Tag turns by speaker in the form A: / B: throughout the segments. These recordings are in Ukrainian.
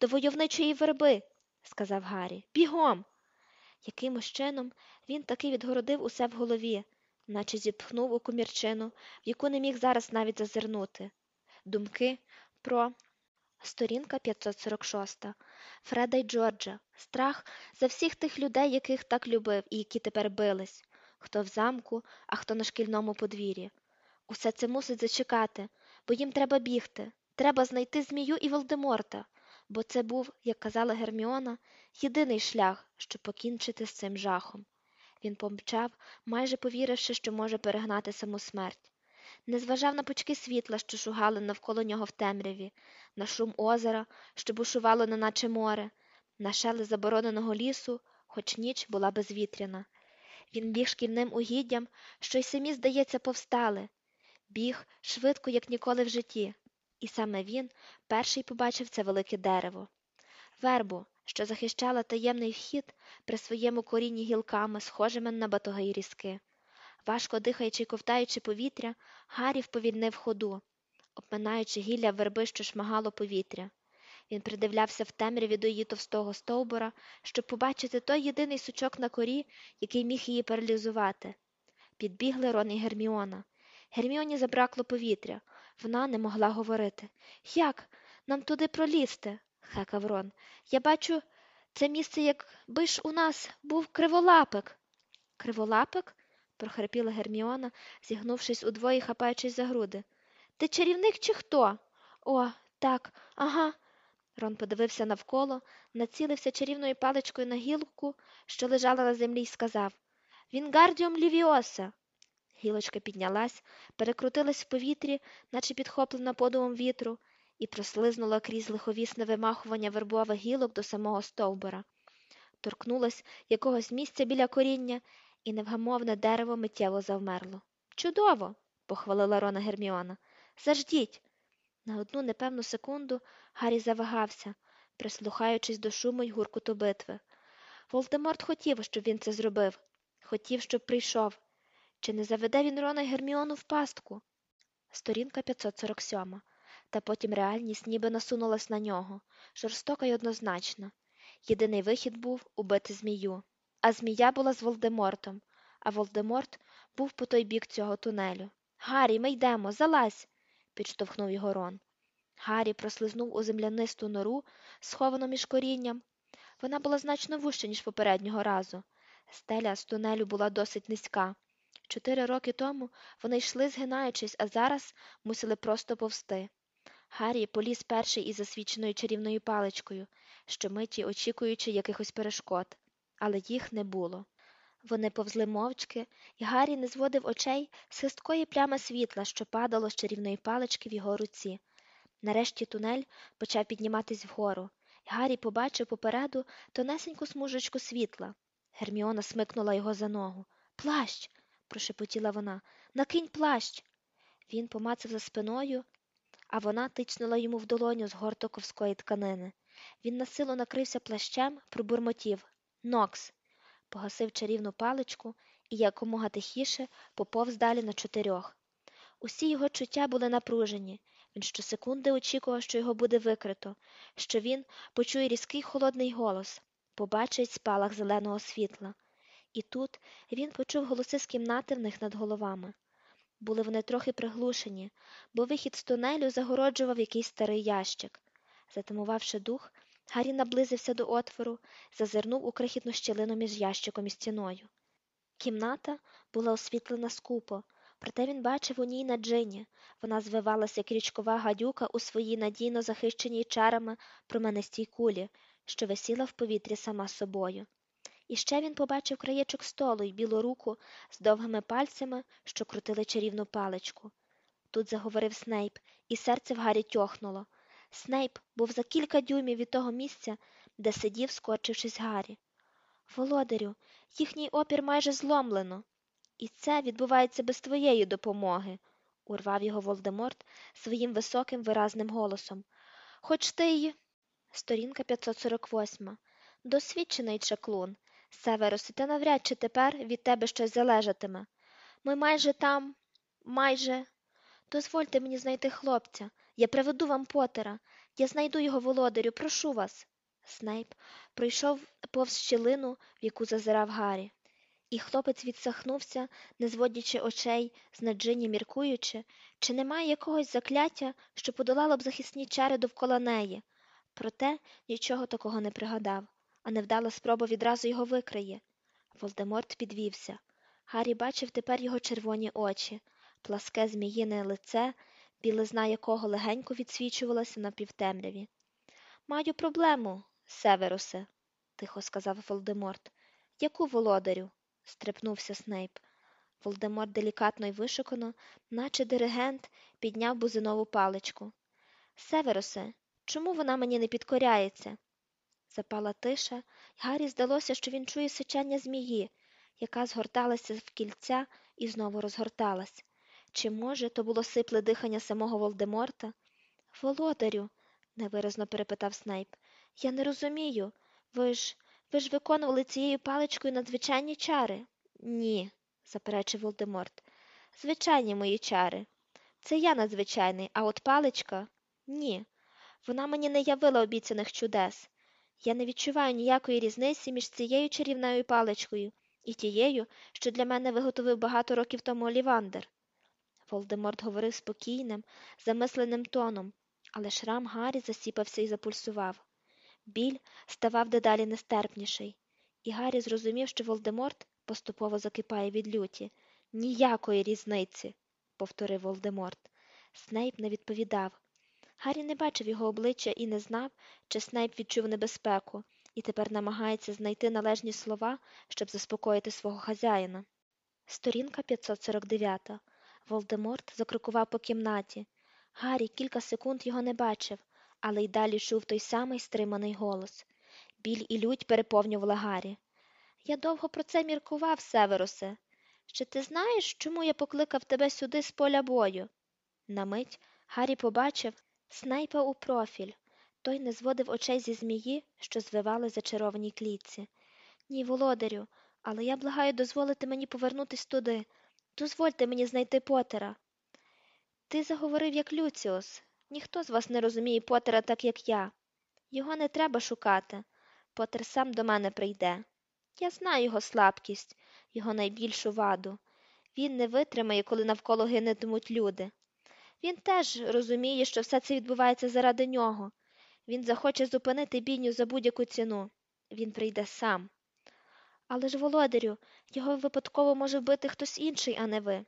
A: до войовничої верби, сказав Гаррі. Бігом. Якимось чином він таки відгородив усе в голові, наче зітхнув у комірчину, в яку не міг зараз навіть зазирнути. Думки про сторінка 546. Фреда й Джорджа. Страх за всіх тих людей, яких так любив і які тепер бились, хто в замку, а хто на шкільному подвір'ї. Усе це мусить зачекати, бо їм треба бігти. Треба знайти змію і Волдеморта, бо це був, як казала Герміона, єдиний шлях, щоб покінчити з цим жахом. Він помчав, майже повіривши, що може перегнати саму смерть. Не зважав на пучки світла, що шугали навколо нього в темряві, на шум озера, що бушувало неначе море, на шели забороненого лісу, хоч ніч була безвітряна. Він біг шкільним угіддям, що й самі, здається, повстали, біг швидко, як ніколи в житті, і саме він перший побачив це велике дерево. Вербу, що захищала таємний вхід при своєму корінні гілками, схожими на батоги й різки. Важко дихаючи й ковтаючи повітря, Гаррі вповільнив ходу, обминаючи гілля верби, що шмагало повітря. Він придивлявся в темряві до її товстого стовбура, щоб побачити той єдиний сучок на корі, який міг її паралізувати. Підбігли Рон і Герміона. Герміоні забракло повітря. Вона не могла говорити. Як? Нам туди пролізти? хекав Рон. Я бачу, це місце, якби ж у нас був криволапик. Криволапик? прохрипіла Герміона, зігнувшись удвоє, хапаючись за груди. Ти чарівник чи хто? О, так, ага. Рон подивився навколо, націлився чарівною паличкою на гілку, що лежала на землі, і сказав Вінгардіум лівіоса. Гілочка піднялась, перекрутилась в повітрі, наче підхоплена подувом вітру, і прослизнула крізь лиховісне вимахування вербових гілок до самого стовбура. Торкнулась якогось місця біля коріння, і невгамовне дерево миттєво завмерло. Чудово! похвалила Рона Герміона. Заждіть. На одну непевну секунду Гаррі завагався, прислухаючись до шуму й гуркуту битви. Волдеморт хотів, щоб він це зробив, хотів, щоб прийшов. Чи не заведе він Рона й Герміону в пастку? Сторінка 547. Та потім реальність ніби насунулась на нього, жорстока й однозначна. Єдиний вихід був убити змію. А змія була з Волдемортом, а Волдеморт був по той бік цього тунелю. Гаррі, ми йдемо, залазь, підштовхнув його Рон. Гаррі прослизнув у землянисту нору, сховану між корінням. Вона була значно вужча, ніж попереднього разу. Стеля з тунелю була досить низька. Чотири роки тому вони йшли, згинаючись, а зараз мусили просто повсти. Гаррі поліз перший із засвіченою чарівною паличкою, щомиті очікуючи якихось перешкод, але їх не було. Вони повзли мовчки, і Гаррі не зводив очей з хисткої плями світла, що падало з чарівної палички в його руці. Нарешті тунель почав підніматись вгору, і Гаррі побачив попереду тонесеньку смужечку світла. Герміона смикнула його за ногу. Плащ. Прошепотіла вона. Накинь плащ. Він помацав за спиною, а вона тичнула йому в долоню з горту ковської тканини. Він насилу накрився плащем, пробурмотів Нокс. Погасив чарівну паличку і якомога тихіше поповз далі на чотирьох. Усі його чуття були напружені. Він щосекунди очікував, що його буде викрито, що він почує різкий холодний голос, побачить спалах зеленого світла. І тут він почув голоси з кімнати в них над головами. Були вони трохи приглушені, бо вихід з тунелю загороджував якийсь старий ящик. Затамувавши дух, Гаррі наблизився до отвору, зазирнув у крихітну щілину між ящиком і стіною. Кімната була освітлена скупо, проте він бачив у ній на джині. Вона звивалася, як річкова гадюка у своїй надійно захищеній чарами променистій кулі, що висіла в повітрі сама собою. І ще він побачив краєчок столу й білу руку з довгими пальцями, що крутили чарівну паличку. Тут заговорив Снейп, і серце в Гаррі тьохнуло. Снейп був за кілька дюймів від того місця, де сидів, скорчившись Гаррі. Володарю, їхній опір майже зломлено. І це відбувається без твоєї допомоги, урвав його Волдеморт своїм високим виразним голосом. Хоч ти й. Сторінка 548. Досвідчений чаклун. Ти навряд чи тепер від тебе щось залежатиме. Ми майже там, майже. Дозвольте мені знайти хлопця. Я приведу вам Потера. Я знайду його володарю, прошу вас. Снейп пройшов повз щілину, в яку зазирав Гаррі. І хлопець відсахнувся, не зводячи очей, з наджині міркуючи, чи немає якогось закляття, що подолало б захисні чари довкола неї. Проте нічого такого не пригадав, а невдала спроба відразу його викриє. Волдеморт підвівся. Гаррі бачив тепер його червоні очі, пласке зміїне лице, білизна якого легенько відсвічувалася на півтемряві. Маю проблему, Северусе, тихо сказав Волдеморт. Яку володарю? стрепнувся Снейп. Волдеморт делікатно й вишукано, наче диригент, підняв бузинову паличку. Северусе, чому вона мені не підкоряється? Запала тиша, й Гаррі здалося, що він чує сичання змії, яка згорталася в кільця і знову розгорталась. Чи, може, то було сипле дихання самого Волдеморта? Володарю, невиразно перепитав Снейп, я не розумію. Ви ж ви ж виконували цією паличкою надзвичайні чари? Ні, заперечив Волдеморт. Звичайні мої чари. Це я надзвичайний, а от паличка ні. Вона мені не явила обіцяних чудес. Я не відчуваю ніякої різниці між цією чарівною паличкою і тією, що для мене виготовив багато років тому Олівандер. Волдеморт говорив спокійним, замисленим тоном, але шрам Гаррі засіпався і запульсував. Біль ставав дедалі нестерпніший, і Гаррі зрозумів, що Волдеморт поступово закипає від люті. Ніякої різниці, повторив Волдеморт. Снейп не відповідав. Гаррі не бачив його обличчя і не знав, чи Снейп відчув небезпеку, і тепер намагається знайти належні слова, щоб заспокоїти свого хазяїна. Сторінка 549. Волдеморт закрокував по кімнаті. Гаррі кілька секунд його не бачив, але й далі чув той самий стриманий голос. Біль і лють переповнювала Гаррі. Я довго про це міркував, Северосе. Чи ти знаєш, чому я покликав тебе сюди з поля бою? На мить Гаррі побачив снайпа у профіль. Той не зводив очей зі змії, що звивали зачарованій клітці. Ні, володарю, але я благаю дозволити мені повернутись туди. Дозвольте мені знайти Потера. Ти заговорив як Люціус. Ніхто з вас не розуміє Потера так, як я. Його не треба шукати. Потер сам до мене прийде. Я знаю його слабкість, його найбільшу ваду. Він не витримає, коли навколо гинетимуть люди. Він теж розуміє, що все це відбувається заради нього. Він захоче зупинити бійню за будь-яку ціну. Він прийде сам. Але ж, володарю, його випадково може вбити хтось інший, а не ви.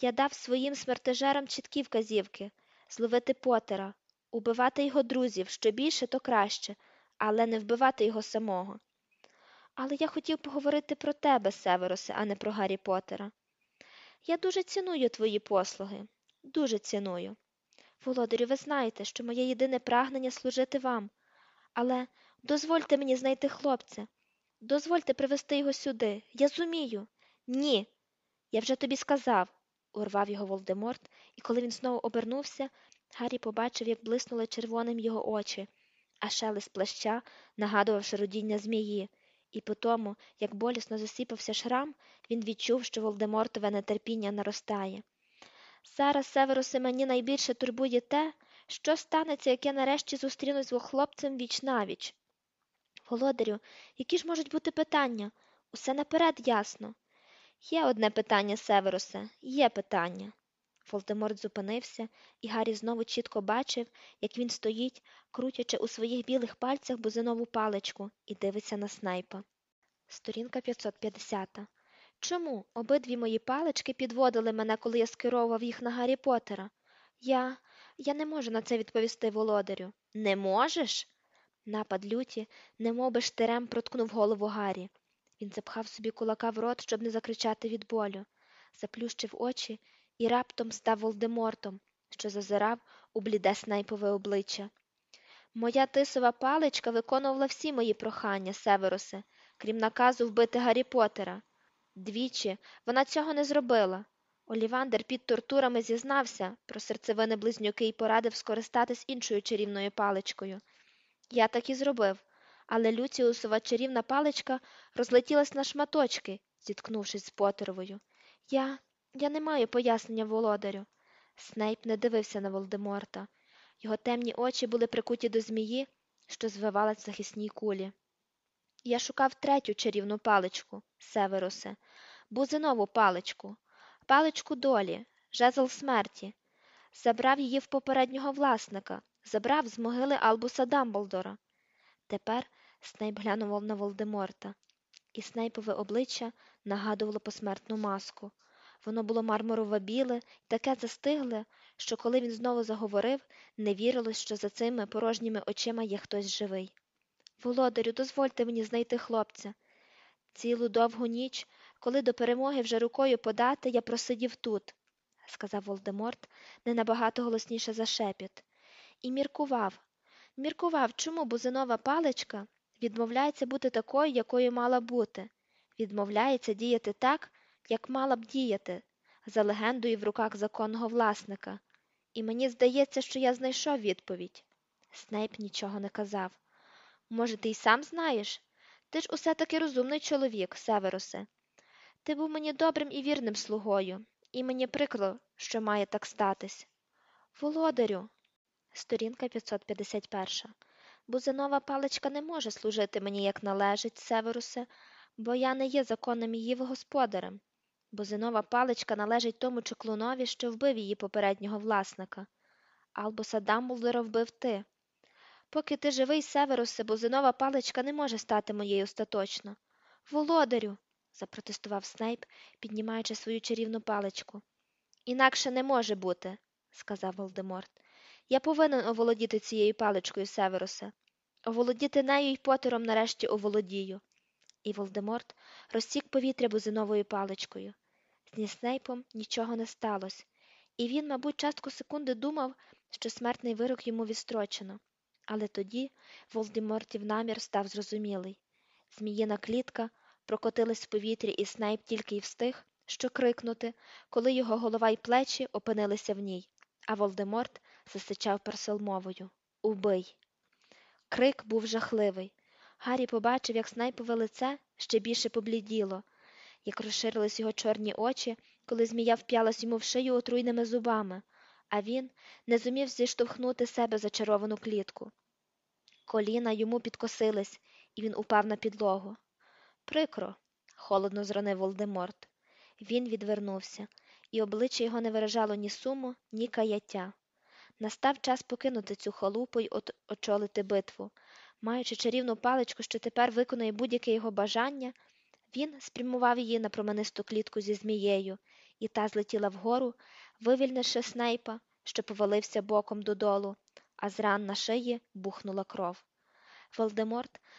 A: Я дав своїм смертежерам чіткі вказівки зловити Потера, убивати його друзів, що більше, то краще, але не вбивати його самого. Але я хотів поговорити про тебе, Северосе, а не про Гаррі Поттера. Я дуже ціную твої послуги, дуже ціную. Володарю, ви знаєте, що моє єдине прагнення служити вам. Але дозвольте мені знайти хлопця. Дозвольте привезти його сюди. Я зумію. Ні. Я вже тобі сказав, урвав його Волдеморт, і коли він знову обернувся, Гаррі побачив, як блиснули червоним його очі, а шелест плаща нагадував шародіння змії, і по тому, як болісно засіпався шрам, він відчув, що Волдемортове нетерпіння наростає. Зараз, Северосе, мені найбільше турбує те, що станеться, як я нарешті зустрінусь з хлопцем віч навіч. Володарю, які ж можуть бути питання? Усе наперед ясно. Є одне питання, Северосе, є питання. Волдеморт зупинився, і Гаррі знову чітко бачив, як він стоїть, крутячи у своїх білих пальцях бузинову паличку і дивиться на снайпа. Сторінка 550. Чому обидві мої палички підводили мене, коли я скеровував їх на Гаррі Поттера? Я. я не можу на це відповісти володарю. Не можеш? Напад люті, немов штирем проткнув голову Гаррі. Він запхав собі кулака в рот, щоб не закричати від болю, заплющив очі і раптом став Волдемортом, що зазирав у бліде снайпове обличчя. Моя тисова паличка виконувала всі мої прохання, Северосе, крім наказу вбити Гаррі Поттера. Двічі вона цього не зробила. Олівандер під тортурами зізнався про серцевини близнюки і порадив скористатись іншою чарівною паличкою. Я так і зробив, але Люціусова чарівна паличка розлетілась на шматочки, зіткнувшись з Потеровою. Я. я не маю пояснення володарю. Снейп не дивився на Волдеморта. Його темні очі були прикуті до змії, що звивалась в захисній кулі. Я шукав третю чарівну паличку, Северусе, бузинову паличку, паличку долі, жезл смерті. Забрав її в попереднього власника, забрав з могили Албуса Дамблдора. Тепер Снейп глянув на Волдеморта, і Снейпове обличчя нагадувало посмертну маску. Воно було мармурово біле, таке застигле, що коли він знову заговорив, не вірилось, що за цими порожніми очима є хтось живий. Володарю, дозвольте мені знайти хлопця. Цілу довгу ніч, коли до перемоги вже рукою подати, я просидів тут, сказав Волдеморт не набагато голосніше за шепіт, і міркував. Міркував, чому бузинова паличка відмовляється бути такою, якою мала бути, відмовляється діяти так, як мала б діяти, за легендою в руках законного власника. І мені здається, що я знайшов відповідь. Снейп нічого не казав. Може, ти й сам знаєш? Ти ж усе таки розумний чоловік, Северосе. Ти був мені добрим і вірним слугою, і мені прикро, що має так статись. Володарю, сторінка 551. Бузинова паличка не може служити мені, як належить, Северусе, бо я не є законним її господарем. Бузинова паличка належить тому чеклунові, що вбив її попереднього власника. Албуса Дамблдора вбив ти. Поки ти живий, Северусе, бузинова паличка не може стати моєю остаточно. Володарю, запротестував Снейп, піднімаючи свою чарівну паличку. Інакше не може бути, сказав Волдеморт. Я повинен оволодіти цією паличкою, Северусе. Оволодіти нею й потером нарешті оволодію. І Волдеморт розсік повітря бузиновою паличкою. З Снейпом нічого не сталося, і він, мабуть, частку секунди думав, що смертний вирок йому відстрочено. Але тоді Волдемортів намір став зрозумілий. Зміїна клітка прокотилась в повітрі, і Снейп тільки й встиг, що крикнути, коли його голова й плечі опинилися в ній, а Волдеморт засичав перселмовою Убий. Крик був жахливий. Гаррі побачив, як снайпове лице ще більше побліділо, як розширились його чорні очі, коли змія вп'ялась йому в шию отруйними зубами, а він не зумів зіштовхнути себе зачаровану клітку. Коліна йому підкосились, і він упав на підлогу. Прикро, холодно зронив Волдеморт. Він відвернувся, і обличчя його не виражало ні суму, ні каяття. Настав час покинути цю халупу й очолити битву. Маючи чарівну паличку, що тепер виконує будь-яке його бажання, він спрямував її на променисту клітку зі змією, і та злетіла вгору, вивільнивши снейпа, що повалився боком додолу, а з ран на шиї бухнула кров. Волдеморт